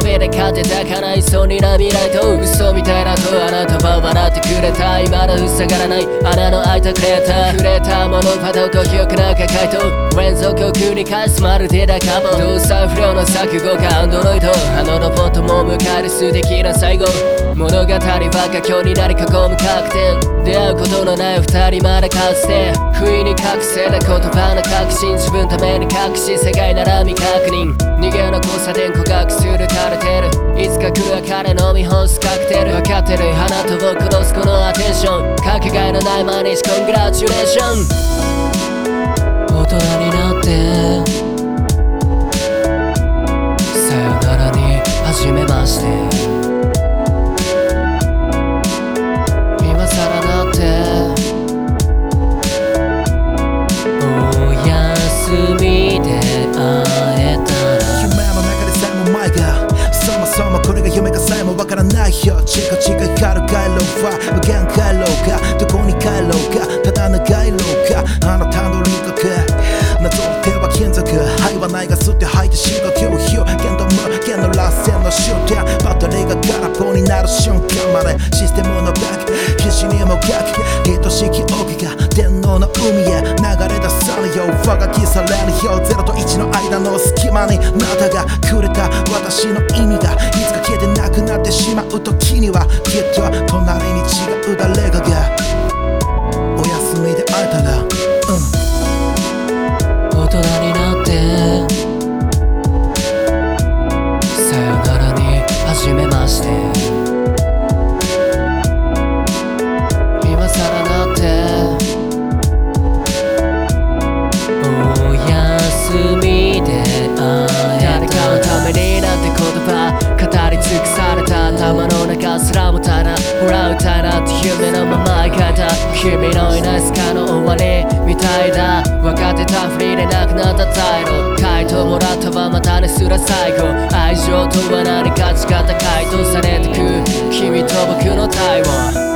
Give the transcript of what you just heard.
けで勝てたかないそうにな未来と嘘みたいなとあなたは笑ってくれた。今の塞がらない穴の開いたクレーター触れたものパトコ記憶なんか回答。連続を繰り返すまるでだかも動作不良の錯誤かアンドロイド。あのロボットも迎える素敵な最後。物語は佳境になり囲む各点。出会うことのない二人までかつて。不意に覚な言葉の確信自分ために隠し世界なら未確認。逃げの交差点告白するカルテル。いつか来るは彼の見干すカクテル分かってる。花と僕のこのアテンション。かけがえのない毎日。コングラチュレーション。大人になってもわからないよ。チカチカ光る回路は無限回路かどこに帰ろうか。ただ長い廊下あなたの輪郭。なぞっては金属。肺はないが吸って吐いて深呼吸剣道無限の螺旋の終点バッテリーが空っぽになる瞬間までシステムのバック必死にもがく愛しき奥が天皇の海へ。我がきされるよ0と1の間の隙間にあなたがくれた私の意味がいつか消えてなくなってしまう時にはきっと隣に違う誰かが夢のまま描いた君のいないスカの終わりみたいだ分かってたふりでなくなった態度回答もらったはまたですら最後愛情とは何か違った回答されてく君と僕の対話